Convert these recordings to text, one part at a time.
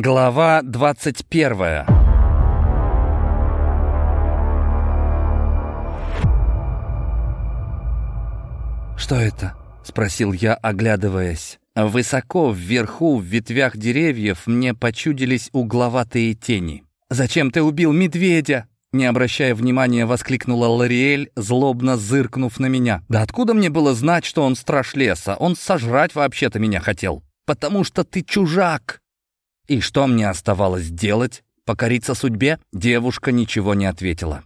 Глава двадцать первая «Что это?» — спросил я, оглядываясь. Высоко вверху, в ветвях деревьев, мне почудились угловатые тени. «Зачем ты убил медведя?» Не обращая внимания, воскликнула Лориэль, злобно зыркнув на меня. «Да откуда мне было знать, что он страж леса? Он сожрать вообще-то меня хотел. Потому что ты чужак!» И что мне оставалось делать? Покориться судьбе? Девушка ничего не ответила.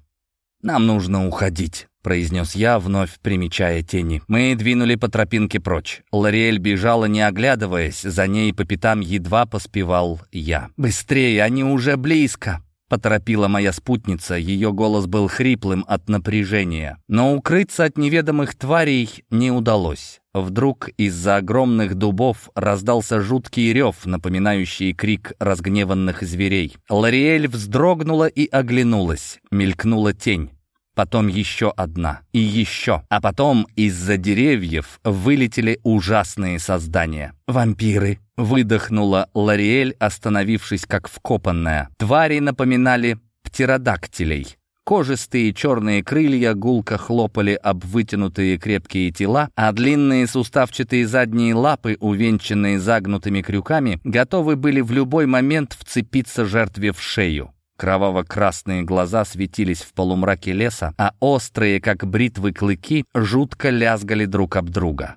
«Нам нужно уходить», — произнес я, вновь примечая тени. Мы двинули по тропинке прочь. Лориэль бежала, не оглядываясь, за ней по пятам едва поспевал я. «Быстрее, они уже близко!» Поторопила моя спутница, ее голос был хриплым от напряжения. Но укрыться от неведомых тварей не удалось. Вдруг из-за огромных дубов раздался жуткий рев, напоминающий крик разгневанных зверей. Лориэль вздрогнула и оглянулась. Мелькнула тень. Потом еще одна. И еще. А потом из-за деревьев вылетели ужасные создания. «Вампиры!» — выдохнула Лориэль, остановившись как вкопанная. Твари напоминали птеродактилей. Кожистые черные крылья гулко хлопали об вытянутые крепкие тела, а длинные суставчатые задние лапы, увенчанные загнутыми крюками, готовы были в любой момент вцепиться жертве в шею. Кроваво-красные глаза светились в полумраке леса, а острые, как бритвы, клыки жутко лязгали друг об друга.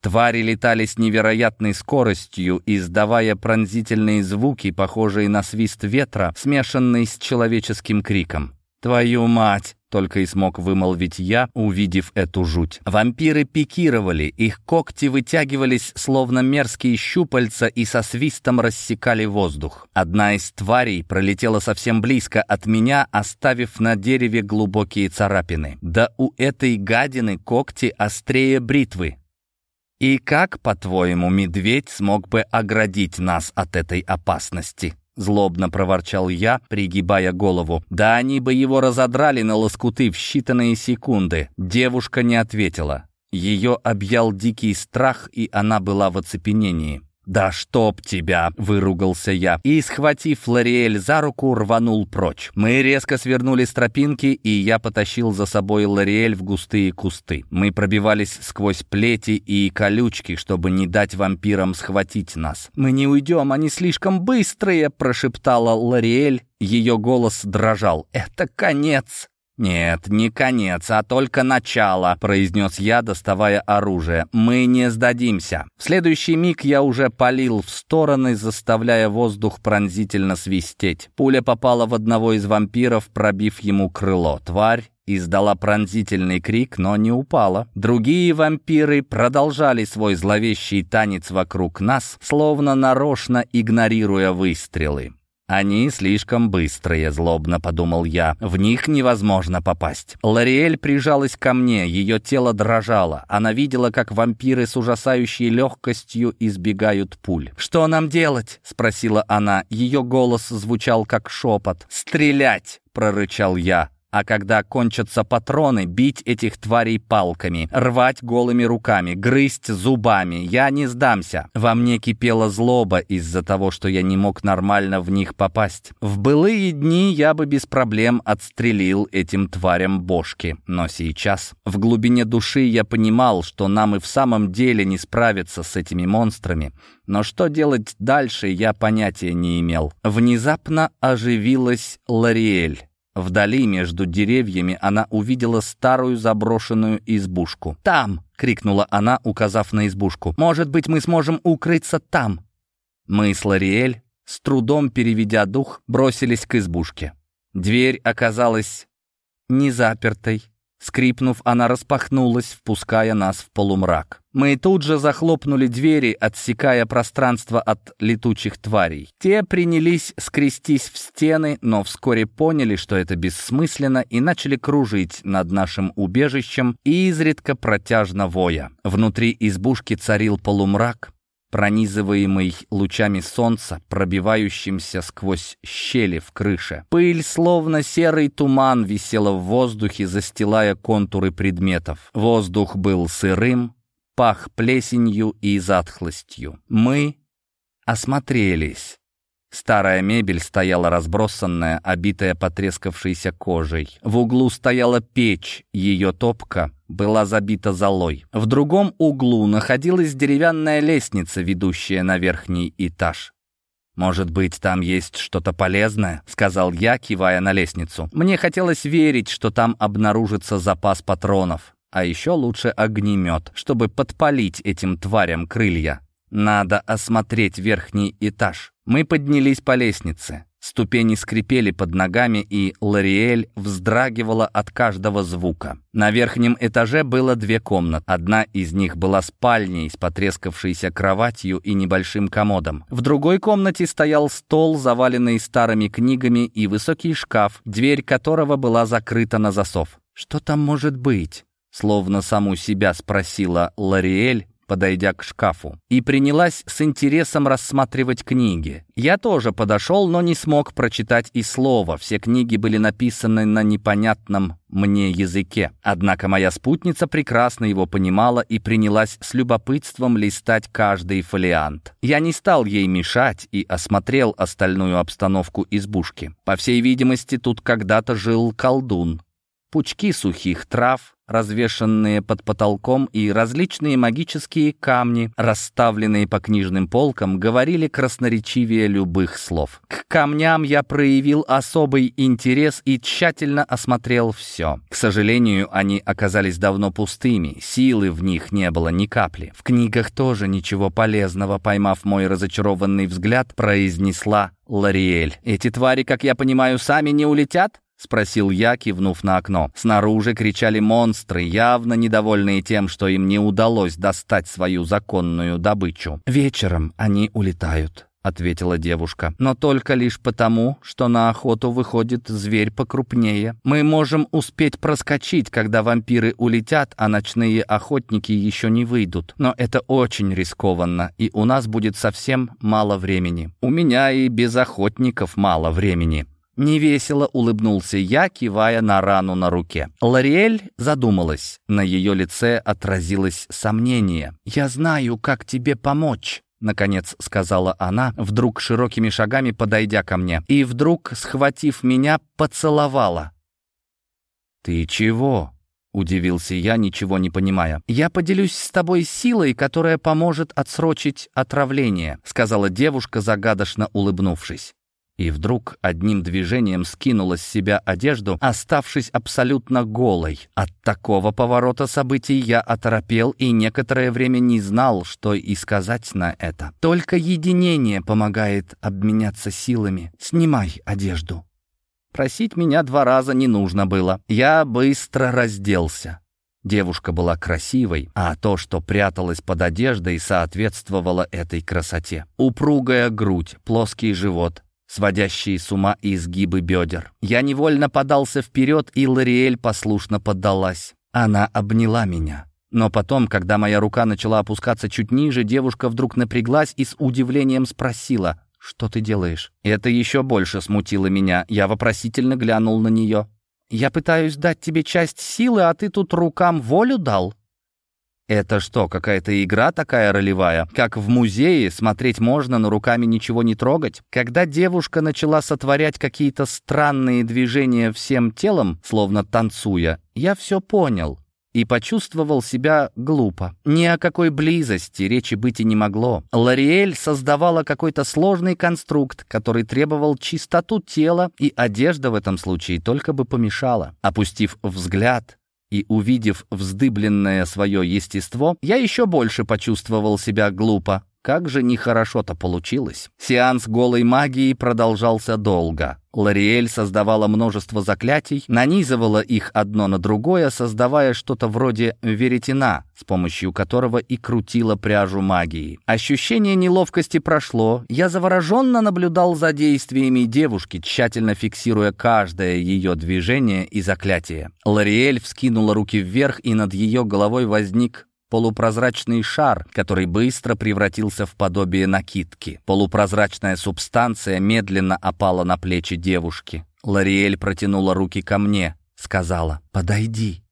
Твари летали с невероятной скоростью, издавая пронзительные звуки, похожие на свист ветра, смешанный с человеческим криком. «Твою мать!» — только и смог вымолвить я, увидев эту жуть. Вампиры пикировали, их когти вытягивались, словно мерзкие щупальца, и со свистом рассекали воздух. Одна из тварей пролетела совсем близко от меня, оставив на дереве глубокие царапины. Да у этой гадины когти острее бритвы. И как, по-твоему, медведь смог бы оградить нас от этой опасности? Злобно проворчал я, пригибая голову. Да они бы его разодрали на лоскуты в считанные секунды. Девушка не ответила. Ее объял дикий страх, и она была в оцепенении. «Да чтоб тебя!» — выругался я. И, схватив Лориэль за руку, рванул прочь. Мы резко свернули с тропинки, и я потащил за собой Лориэль в густые кусты. Мы пробивались сквозь плети и колючки, чтобы не дать вампирам схватить нас. «Мы не уйдем, они слишком быстрые!» — прошептала Лориэль. Ее голос дрожал. «Это конец!» «Нет, не конец, а только начало», — произнес я, доставая оружие. «Мы не сдадимся». В следующий миг я уже палил в стороны, заставляя воздух пронзительно свистеть. Пуля попала в одного из вампиров, пробив ему крыло. Тварь издала пронзительный крик, но не упала. Другие вампиры продолжали свой зловещий танец вокруг нас, словно нарочно игнорируя выстрелы. «Они слишком быстрые», — злобно подумал я. «В них невозможно попасть». Лориэль прижалась ко мне, ее тело дрожало. Она видела, как вампиры с ужасающей легкостью избегают пуль. «Что нам делать?» — спросила она. Ее голос звучал как шепот. «Стрелять!» — прорычал я а когда кончатся патроны, бить этих тварей палками, рвать голыми руками, грызть зубами. Я не сдамся. Во мне кипела злоба из-за того, что я не мог нормально в них попасть. В былые дни я бы без проблем отстрелил этим тварям бошки. Но сейчас, в глубине души, я понимал, что нам и в самом деле не справиться с этими монстрами. Но что делать дальше, я понятия не имел. Внезапно оживилась Лориэль. Вдали между деревьями она увидела старую заброшенную избушку. «Там!» — крикнула она, указав на избушку. «Может быть, мы сможем укрыться там!» Мы с Лориэль, с трудом переведя дух, бросились к избушке. Дверь оказалась не запертой. Скрипнув, она распахнулась, впуская нас в полумрак. Мы тут же захлопнули двери, отсекая пространство от летучих тварей. Те принялись скрестись в стены, но вскоре поняли, что это бессмысленно, и начали кружить над нашим убежищем, изредка протяжно воя. Внутри избушки царил полумрак, пронизываемый лучами солнца, пробивающимся сквозь щели в крыше. Пыль, словно серый туман, висела в воздухе, застилая контуры предметов. Воздух был сырым, пах плесенью и затхлостью. Мы осмотрелись. Старая мебель стояла разбросанная, обитая потрескавшейся кожей. В углу стояла печь, ее топка была забита золой. В другом углу находилась деревянная лестница, ведущая на верхний этаж. «Может быть, там есть что-то полезное?» — сказал я, кивая на лестницу. Мне хотелось верить, что там обнаружится запас патронов, а еще лучше огнемет, чтобы подпалить этим тварям крылья. Надо осмотреть верхний этаж. Мы поднялись по лестнице. Ступени скрипели под ногами, и Лориэль вздрагивала от каждого звука. На верхнем этаже было две комнаты. Одна из них была спальней с потрескавшейся кроватью и небольшим комодом. В другой комнате стоял стол, заваленный старыми книгами, и высокий шкаф, дверь которого была закрыта на засов. «Что там может быть?» Словно саму себя спросила Лориэль, подойдя к шкафу, и принялась с интересом рассматривать книги. Я тоже подошел, но не смог прочитать и слова. Все книги были написаны на непонятном мне языке. Однако моя спутница прекрасно его понимала и принялась с любопытством листать каждый фолиант. Я не стал ей мешать и осмотрел остальную обстановку избушки. По всей видимости, тут когда-то жил колдун. Пучки сухих трав, развешанные под потолком, и различные магические камни, расставленные по книжным полкам, говорили красноречивее любых слов. К камням я проявил особый интерес и тщательно осмотрел все. К сожалению, они оказались давно пустыми, силы в них не было ни капли. В книгах тоже ничего полезного, поймав мой разочарованный взгляд, произнесла Лариэль. «Эти твари, как я понимаю, сами не улетят?» — спросил я, кивнув на окно. Снаружи кричали монстры, явно недовольные тем, что им не удалось достать свою законную добычу. «Вечером они улетают», — ответила девушка. «Но только лишь потому, что на охоту выходит зверь покрупнее. Мы можем успеть проскочить, когда вампиры улетят, а ночные охотники еще не выйдут. Но это очень рискованно, и у нас будет совсем мало времени. У меня и без охотников мало времени». Невесело улыбнулся я, кивая на рану на руке. Лориэль задумалась. На ее лице отразилось сомнение. «Я знаю, как тебе помочь». Наконец сказала она, вдруг широкими шагами подойдя ко мне, и вдруг, схватив меня, поцеловала. «Ты чего?» — удивился я, ничего не понимая. «Я поделюсь с тобой силой, которая поможет отсрочить отравление», — сказала девушка, загадочно улыбнувшись и вдруг одним движением скинула с себя одежду, оставшись абсолютно голой. От такого поворота событий я оторопел и некоторое время не знал, что и сказать на это. Только единение помогает обменяться силами. Снимай одежду. Просить меня два раза не нужно было. Я быстро разделся. Девушка была красивой, а то, что пряталось под одеждой, соответствовало этой красоте. Упругая грудь, плоский живот, сводящие с ума изгибы бедер. Я невольно подался вперед, и Лориэль послушно поддалась. Она обняла меня. Но потом, когда моя рука начала опускаться чуть ниже, девушка вдруг напряглась и с удивлением спросила, «Что ты делаешь?» Это еще больше смутило меня. Я вопросительно глянул на нее. «Я пытаюсь дать тебе часть силы, а ты тут рукам волю дал?» Это что, какая-то игра такая ролевая? Как в музее, смотреть можно, но руками ничего не трогать? Когда девушка начала сотворять какие-то странные движения всем телом, словно танцуя, я все понял и почувствовал себя глупо. Ни о какой близости речи быть и не могло. Лориэль создавала какой-то сложный конструкт, который требовал чистоту тела, и одежда в этом случае только бы помешала. Опустив взгляд, и увидев вздыбленное свое естество, я еще больше почувствовал себя глупо. Как же нехорошо-то получилось. Сеанс голой магии продолжался долго. Лориэль создавала множество заклятий, нанизывала их одно на другое, создавая что-то вроде веретена, с помощью которого и крутила пряжу магии. Ощущение неловкости прошло. Я завороженно наблюдал за действиями девушки, тщательно фиксируя каждое ее движение и заклятие. Лориэль вскинула руки вверх, и над ее головой возник полупрозрачный шар, который быстро превратился в подобие накидки. Полупрозрачная субстанция медленно опала на плечи девушки. Лариэль протянула руки ко мне, сказала «Подойди».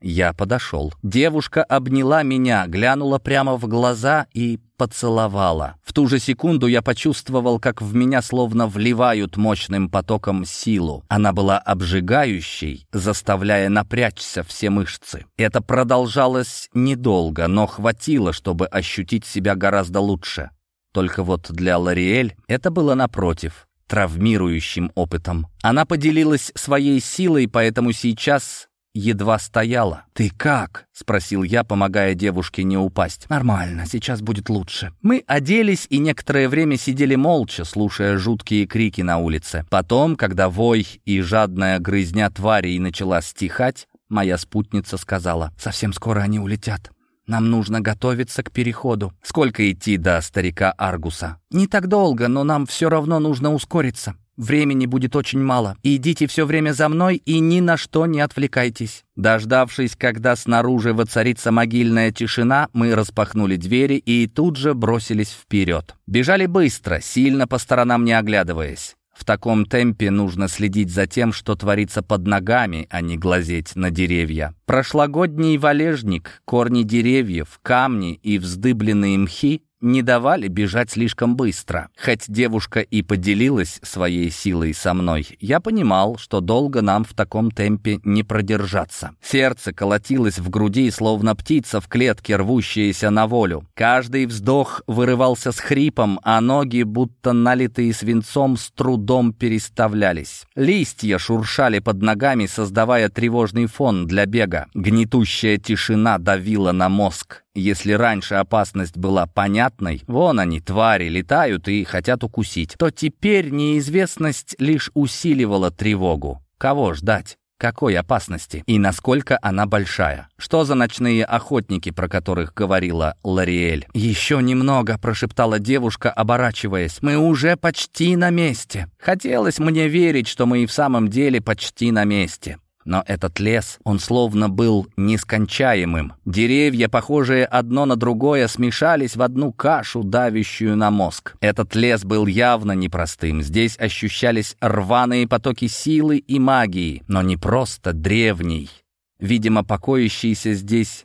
Я подошел. Девушка обняла меня, глянула прямо в глаза и поцеловала. В ту же секунду я почувствовал, как в меня словно вливают мощным потоком силу. Она была обжигающей, заставляя напрячься все мышцы. Это продолжалось недолго, но хватило, чтобы ощутить себя гораздо лучше. Только вот для Лориэль это было напротив травмирующим опытом. Она поделилась своей силой, поэтому сейчас едва стояла. «Ты как?» — спросил я, помогая девушке не упасть. «Нормально, сейчас будет лучше». Мы оделись и некоторое время сидели молча, слушая жуткие крики на улице. Потом, когда вой и жадная грызня тварей начала стихать, моя спутница сказала, «Совсем скоро они улетят». Нам нужно готовиться к переходу. Сколько идти до старика Аргуса? Не так долго, но нам все равно нужно ускориться. Времени будет очень мало. Идите все время за мной и ни на что не отвлекайтесь». Дождавшись, когда снаружи воцарится могильная тишина, мы распахнули двери и тут же бросились вперед. Бежали быстро, сильно по сторонам не оглядываясь. В таком темпе нужно следить за тем, что творится под ногами, а не глазеть на деревья. Прошлогодний валежник, корни деревьев, камни и вздыбленные мхи не давали бежать слишком быстро. Хоть девушка и поделилась своей силой со мной, я понимал, что долго нам в таком темпе не продержаться. Сердце колотилось в груди, словно птица в клетке, рвущаяся на волю. Каждый вздох вырывался с хрипом, а ноги, будто налитые свинцом, с трудом переставлялись. Листья шуршали под ногами, создавая тревожный фон для бега. Гнетущая тишина давила на мозг. Если раньше опасность была понятной, вон они, твари, летают и хотят укусить, то теперь неизвестность лишь усиливала тревогу. Кого ждать? Какой опасности? И насколько она большая? Что за ночные охотники, про которых говорила Лариэль? «Еще немного», — прошептала девушка, оборачиваясь. «Мы уже почти на месте». Хотелось мне верить, что мы и в самом деле почти на месте. Но этот лес, он словно был нескончаемым. Деревья, похожие одно на другое, смешались в одну кашу, давящую на мозг. Этот лес был явно непростым. Здесь ощущались рваные потоки силы и магии, но не просто древний. Видимо, покоящийся здесь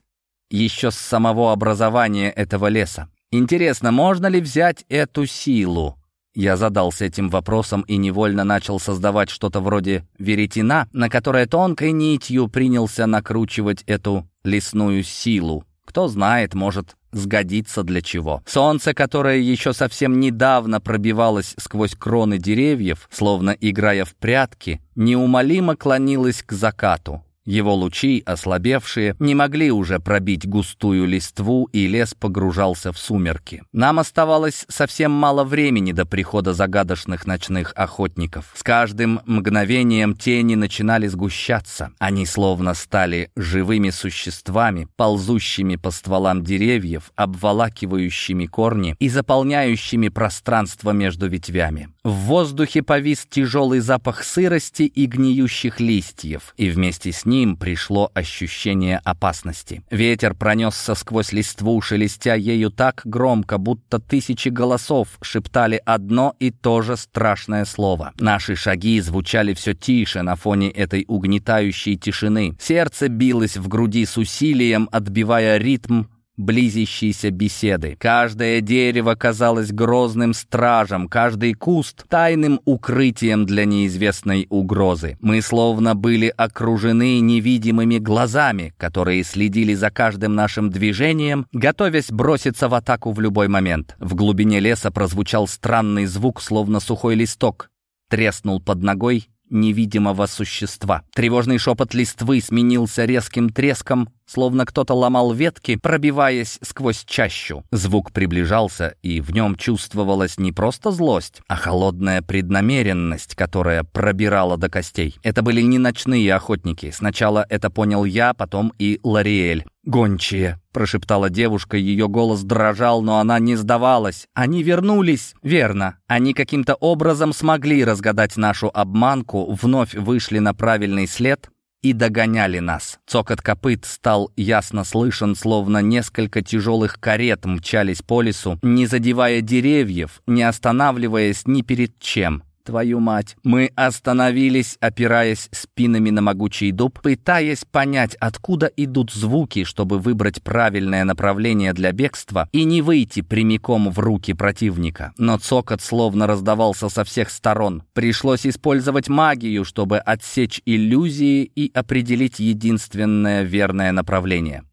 еще с самого образования этого леса. Интересно, можно ли взять эту силу? Я задался этим вопросом и невольно начал создавать что-то вроде веретена, на которое тонкой нитью принялся накручивать эту лесную силу. Кто знает, может, сгодится для чего. Солнце, которое еще совсем недавно пробивалось сквозь кроны деревьев, словно играя в прятки, неумолимо клонилось к закату. Его лучи, ослабевшие, не могли уже пробить густую листву, и лес погружался в сумерки. Нам оставалось совсем мало времени до прихода загадочных ночных охотников. С каждым мгновением тени начинали сгущаться. Они словно стали живыми существами, ползущими по стволам деревьев, обволакивающими корни и заполняющими пространство между ветвями. В воздухе повис тяжелый запах сырости и гниющих листьев, и вместе с ним пришло ощущение опасности. Ветер пронесся сквозь листву, шелестя ею так громко, будто тысячи голосов шептали одно и то же страшное слово. Наши шаги звучали все тише на фоне этой угнетающей тишины. Сердце билось в груди с усилием, отбивая ритм близящейся беседы. Каждое дерево казалось грозным стражем, каждый куст — тайным укрытием для неизвестной угрозы. Мы словно были окружены невидимыми глазами, которые следили за каждым нашим движением, готовясь броситься в атаку в любой момент. В глубине леса прозвучал странный звук, словно сухой листок. Треснул под ногой невидимого существа. Тревожный шепот листвы сменился резким треском, словно кто-то ломал ветки, пробиваясь сквозь чащу. Звук приближался, и в нем чувствовалась не просто злость, а холодная преднамеренность, которая пробирала до костей. Это были не ночные охотники. Сначала это понял я, потом и Лариэль. «Гончие», — прошептала девушка, ее голос дрожал, но она не сдавалась. «Они вернулись!» «Верно. Они каким-то образом смогли разгадать нашу обманку, вновь вышли на правильный след, и догоняли нас. Цокот копыт стал ясно слышен, словно несколько тяжелых карет мчались по лесу, не задевая деревьев, не останавливаясь ни перед чем. Твою мать!» Мы остановились, опираясь спинами на могучий дуб, пытаясь понять, откуда идут звуки, чтобы выбрать правильное направление для бегства и не выйти прямиком в руки противника. Но цокот словно раздавался со всех сторон. Пришлось использовать магию, чтобы отсечь иллюзии и определить единственное верное направление.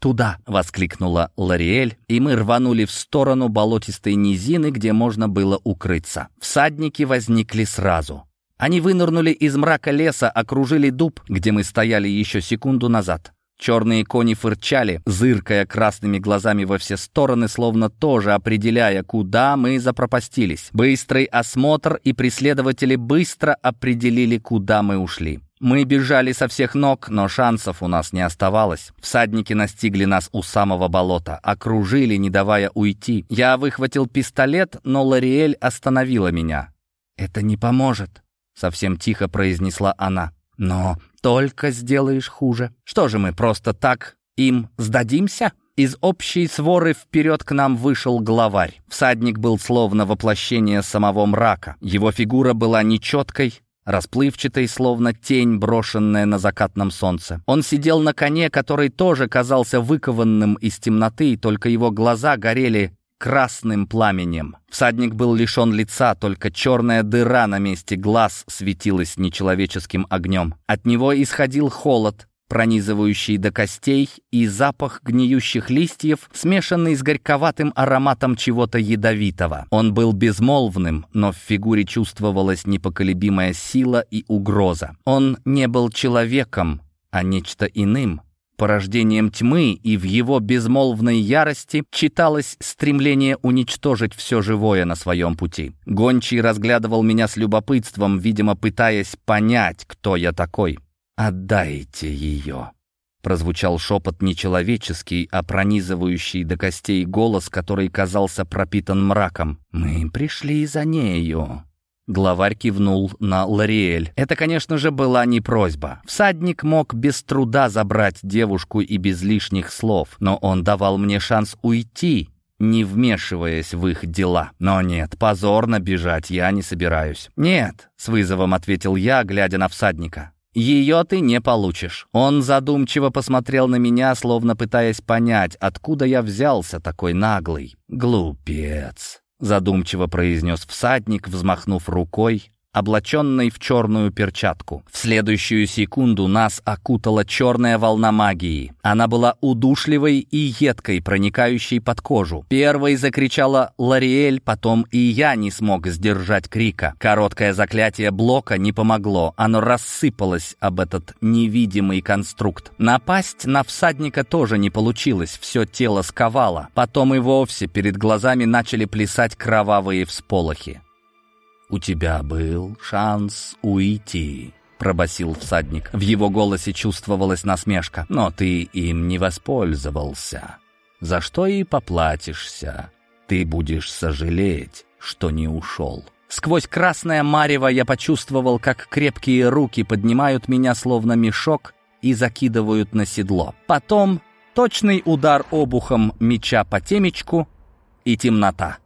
«Туда!» — воскликнула Лариэль, и мы рванули в сторону болотистой низины, где можно было укрыться. Всадники возникли сразу. Они вынырнули из мрака леса, окружили дуб, где мы стояли еще секунду назад. Черные кони фырчали, зыркая красными глазами во все стороны, словно тоже определяя, куда мы запропастились. Быстрый осмотр, и преследователи быстро определили, куда мы ушли. Мы бежали со всех ног, но шансов у нас не оставалось. Всадники настигли нас у самого болота, окружили, не давая уйти. Я выхватил пистолет, но Лориэль остановила меня. «Это не поможет», — совсем тихо произнесла она. «Но только сделаешь хуже. Что же мы, просто так им сдадимся?» Из общей своры вперед к нам вышел главарь. Всадник был словно воплощение самого мрака. Его фигура была нечеткой, расплывчатой, словно тень, брошенная на закатном солнце. Он сидел на коне, который тоже казался выкованным из темноты, только его глаза горели красным пламенем. Всадник был лишен лица, только черная дыра на месте глаз светилась нечеловеческим огнем. От него исходил холод, пронизывающий до костей, и запах гниющих листьев, смешанный с горьковатым ароматом чего-то ядовитого. Он был безмолвным, но в фигуре чувствовалась непоколебимая сила и угроза. Он не был человеком, а нечто иным, порождением тьмы, и в его безмолвной ярости читалось стремление уничтожить все живое на своем пути. Гончий разглядывал меня с любопытством, видимо, пытаясь понять, кто я такой. «Отдайте ее!» Прозвучал шепот нечеловеческий, а пронизывающий до костей голос, который казался пропитан мраком. «Мы пришли за нею!» Главарь кивнул на Лариэль. Это, конечно же, была не просьба. Всадник мог без труда забрать девушку и без лишних слов, но он давал мне шанс уйти, не вмешиваясь в их дела. Но нет, позорно бежать я не собираюсь. «Нет», — с вызовом ответил я, глядя на всадника. «Ее ты не получишь». Он задумчиво посмотрел на меня, словно пытаясь понять, откуда я взялся такой наглый. «Глупец», — задумчиво произнес всадник, взмахнув рукой, облаченной в черную перчатку. В следующую секунду нас окутала черная волна магии. Она была удушливой и едкой, проникающей под кожу. Первой закричала Лариэль, потом и я не смог сдержать крика. Короткое заклятие блока не помогло, оно рассыпалось об этот невидимый конструкт. Напасть на всадника тоже не получилось, все тело сковало. Потом и вовсе перед глазами начали плясать кровавые всполохи. «У тебя был шанс уйти», — пробасил всадник. В его голосе чувствовалась насмешка. «Но ты им не воспользовался. За что и поплатишься. Ты будешь сожалеть, что не ушел». Сквозь красное марево я почувствовал, как крепкие руки поднимают меня словно мешок и закидывают на седло. Потом точный удар обухом меча по темечку и темнота.